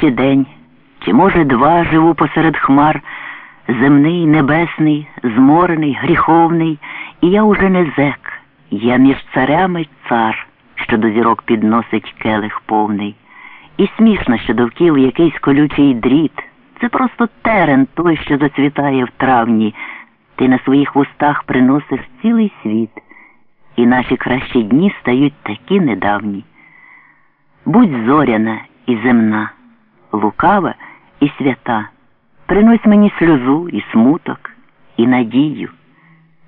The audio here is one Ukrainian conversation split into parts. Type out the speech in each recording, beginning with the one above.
чи день, чи, може, два живу посеред хмар, земний, небесний, зморений, гріховний, і я уже не зек, я між царями цар, що до зірок підносить келих повний. І смішно, що довкіл якийсь колючий дріт. Це просто терен той, що зацвітає в травні. Ти на своїх вустах приносиш цілий світ, і наші кращі дні стають такі недавні. Будь зоряна і земна, лукава і свята, принось мені сльозу і смуток, і надію.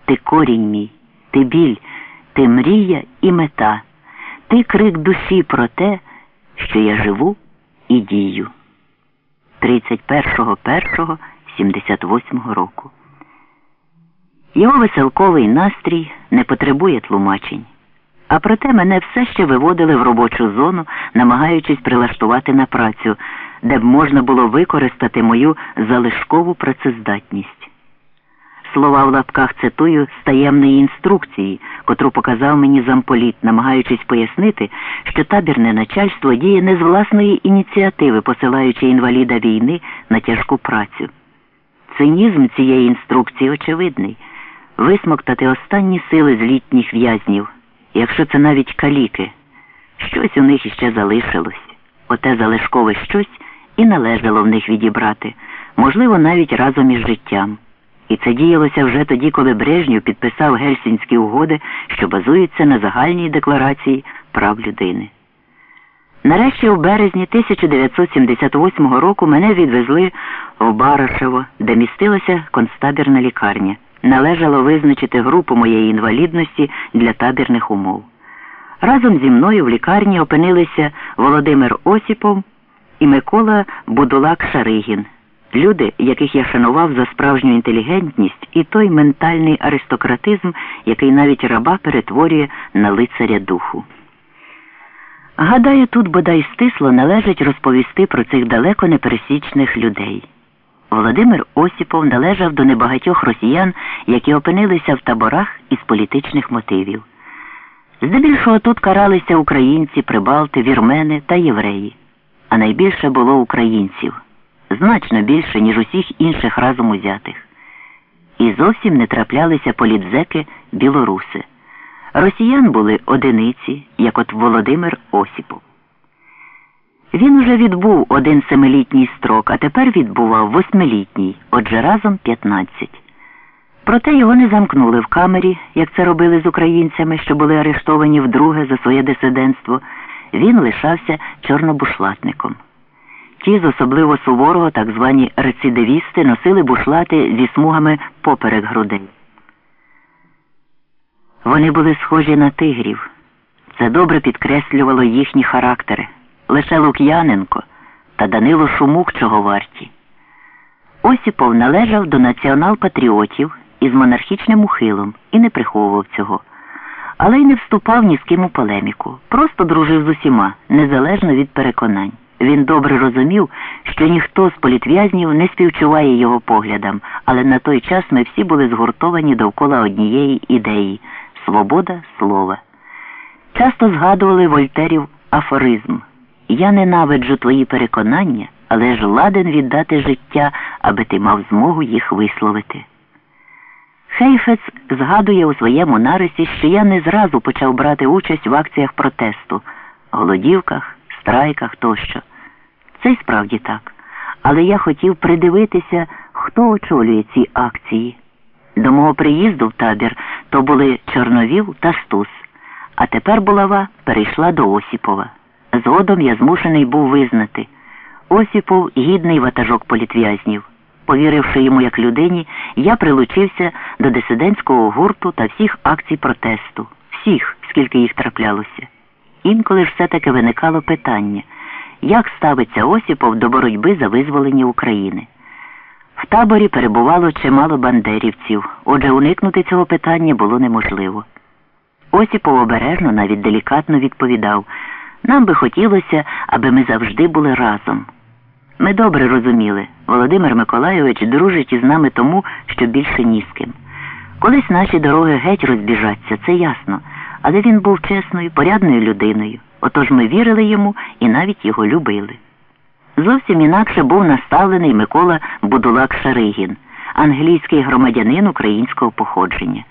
Ти корінь мій, ти біль, ти мрія і мета, ти крик душі про те, що я живу і дію. 31.01.78 року. Його веселковий настрій не потребує тлумачень. А проте мене все ще виводили в робочу зону, намагаючись прилаштувати на працю, де б можна було використати мою залишкову працездатність. Слова в лапках цитую з таємної інструкції, котру показав мені замполіт, намагаючись пояснити, що табірне начальство діє не з власної ініціативи, посилаючи інваліда війни на тяжку працю. Цинізм цієї інструкції очевидний висмоктати останні сили з літніх в'язнів, якщо це навіть каліки. Щось у них іще залишилось, оте залишкове щось і належало в них відібрати, можливо, навіть разом із життям. І це діялося вже тоді, коли Брежнєв підписав гельсінські угоди, що базуються на загальній декларації прав людини. Нарешті у березні 1978 року мене відвезли в Барашево, де містилася концтабірна лікарня. Належало визначити групу моєї інвалідності для табірних умов. Разом зі мною в лікарні опинилися Володимир Осіпов і Микола Будулак Шаригін. Люди, яких я шанував за справжню інтелігентність і той ментальний аристократизм, який навіть раба перетворює на лицаря духу. Гадаю, тут бодай стисло належить розповісти про цих далеко непересічних людей. Володимир Осіпов належав до небагатьох росіян, які опинилися в таборах із політичних мотивів. Здебільшого тут каралися українці, прибалти, вірмени та євреї, а найбільше було українців значно більше, ніж усіх інших разом узятих. І зовсім не траплялися політзеки білоруси. Росіян були одиниці, як от Володимир Осіпов. Він уже відбув один семилітній строк, а тепер відбував восьмилітній, отже разом 15. Проте його не замкнули в камері, як це робили з українцями, що були арештовані вдруге за своє дисидентство. Він лишався чорнобушлатником. Ті з особливо суворого, так звані рецидивісти, носили бушлати зі смугами поперек грудей. Вони були схожі на тигрів. Це добре підкреслювало їхні характери. Лише Лук'яненко та Данило Шумук чого варті. Осіпов належав до націонал-патріотів із монархічним ухилом і не приховував цього, але й не вступав ні з ким у полеміку, просто дружив з усіма, незалежно від переконань. Він добре розумів, що ніхто з політв'язнів не співчуває його поглядам, але на той час ми всі були згуртовані довкола однієї ідеї свобода слова. Часто згадували Вольтерів афоризм Я ненавиджу твої переконання, але ж ладен віддати життя, аби ти мав змогу їх висловити. Хейфец згадує у своєму нарисі, що я не зразу почав брати участь в акціях протесту, голодівках, страйках тощо. Це й справді так. Але я хотів придивитися, хто очолює ці акції. До мого приїзду в табір то були Чорновіл та Стус, а тепер булава перейшла до Осіпова. Згодом я змушений був визнати. Осіпов гідний ватажок політв'язнів. Повіривши йому як людині, я прилучився до дисидентського гурту та всіх акцій протесту, всіх, скільки їх траплялося. Інколи все-таки виникало питання як ставиться Осіпов до боротьби за визволення України. В таборі перебувало чимало бандерівців, отже, уникнути цього питання було неможливо. Осіпов обережно, навіть делікатно відповідав нам би хотілося, аби ми завжди були разом. Ми добре розуміли, Володимир Миколайович дружить із нами тому, що більше ні з ким. Колись наші дороги геть розбіжаться, це ясно, але він був чесною, порядною людиною. Отож ми вірили йому і навіть його любили. Зовсім інакше був наставлений Микола Будулак Шаригін, англійський громадянин українського походження.